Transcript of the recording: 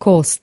course